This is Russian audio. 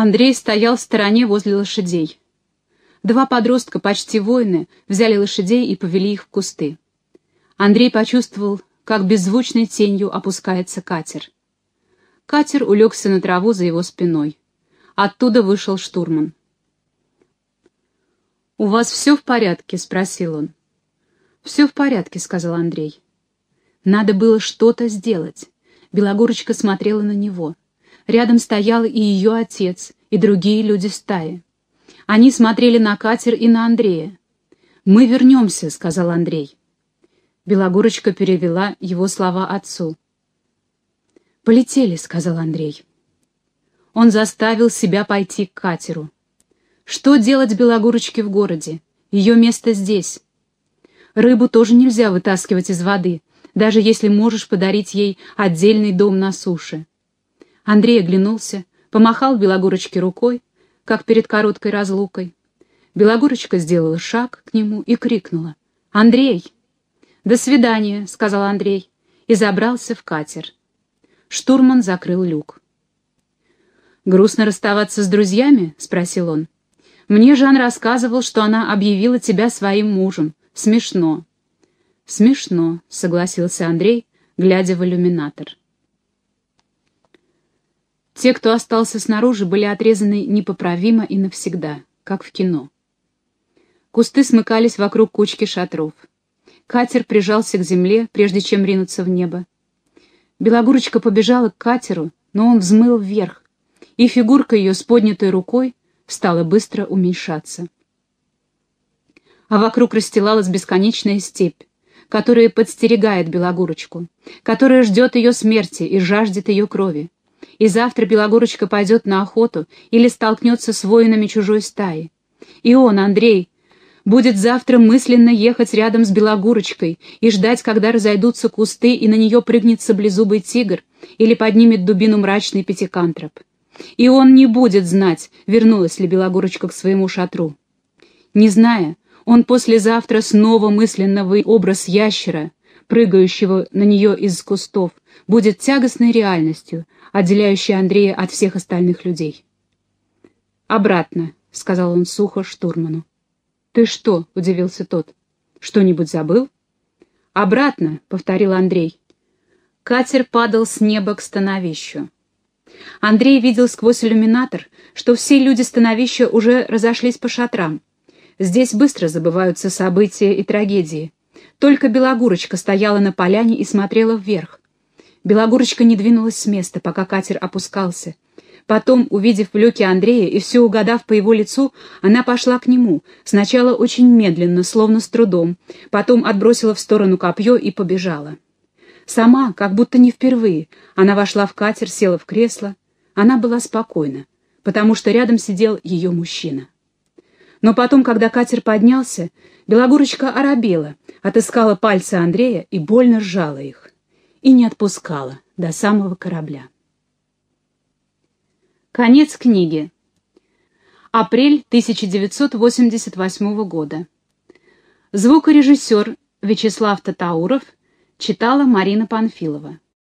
Андрей стоял в стороне возле лошадей. Два подростка, почти воины, взяли лошадей и повели их в кусты. Андрей почувствовал, как беззвучной тенью опускается катер. Катер улегся на траву за его спиной. Оттуда вышел штурман. «У вас все в порядке?» — спросил он. «Все в порядке», — сказал Андрей. Надо было что-то сделать. Белогорочка смотрела на него. Рядом стоял и ее отец, и другие люди стаи. Они смотрели на катер и на Андрея. «Мы вернемся», — сказал Андрей. Белогорочка перевела его слова отцу. «Полетели», — сказал Андрей. Он заставил себя пойти к катеру. Что делать Белогорочке в городе? Ее место здесь. Рыбу тоже нельзя вытаскивать из воды, даже если можешь подарить ей отдельный дом на суше. Андрей оглянулся, помахал Белогорочке рукой, как перед короткой разлукой. Белогорочка сделала шаг к нему и крикнула. «Андрей!» «До свидания», — сказал Андрей, и забрался в катер. Штурман закрыл люк. «Грустно расставаться с друзьями?» — спросил он. «Мне Жан рассказывал, что она объявила тебя своим мужем. Смешно». «Смешно», — согласился Андрей, глядя в иллюминатор. Те, кто остался снаружи, были отрезаны непоправимо и навсегда, как в кино. Кусты смыкались вокруг кучки шатров. Катер прижался к земле, прежде чем ринуться в небо. Белогурочка побежала к катеру, но он взмыл вверх, и фигурка ее с поднятой рукой стала быстро уменьшаться. А вокруг расстилалась бесконечная степь, которая подстерегает Белогурочку, которая ждет ее смерти и жаждет ее крови и завтра Белогорочка пойдет на охоту или столкнется с воинами чужой стаи. И он, Андрей, будет завтра мысленно ехать рядом с Белогурочкой и ждать, когда разойдутся кусты, и на нее прыгнет саблезубый тигр или поднимет дубину мрачный пятикантроп. И он не будет знать, вернулась ли Белогурочка к своему шатру. Не зная, он послезавтра снова мысленно образ ящера, прыгающего на нее из кустов, будет тягостной реальностью, отделяющей Андрея от всех остальных людей. «Обратно», — сказал он сухо штурману. «Ты что?» — удивился тот. «Что-нибудь забыл?» «Обратно», — повторил Андрей. Катер падал с неба к становищу. Андрей видел сквозь иллюминатор, что все люди становища уже разошлись по шатрам. Здесь быстро забываются события и трагедии. Только Белогурочка стояла на поляне и смотрела вверх. Белогурочка не двинулась с места, пока катер опускался. Потом, увидев в люке Андрея и все угадав по его лицу, она пошла к нему, сначала очень медленно, словно с трудом, потом отбросила в сторону копье и побежала. Сама, как будто не впервые, она вошла в катер, села в кресло. Она была спокойна, потому что рядом сидел ее мужчина. Но потом, когда катер поднялся, Белогорочка оробела, отыскала пальцы Андрея и больно сжала их. И не отпускала до самого корабля. Конец книги. Апрель 1988 года. Звукорежиссер Вячеслав Татауров читала Марина Панфилова.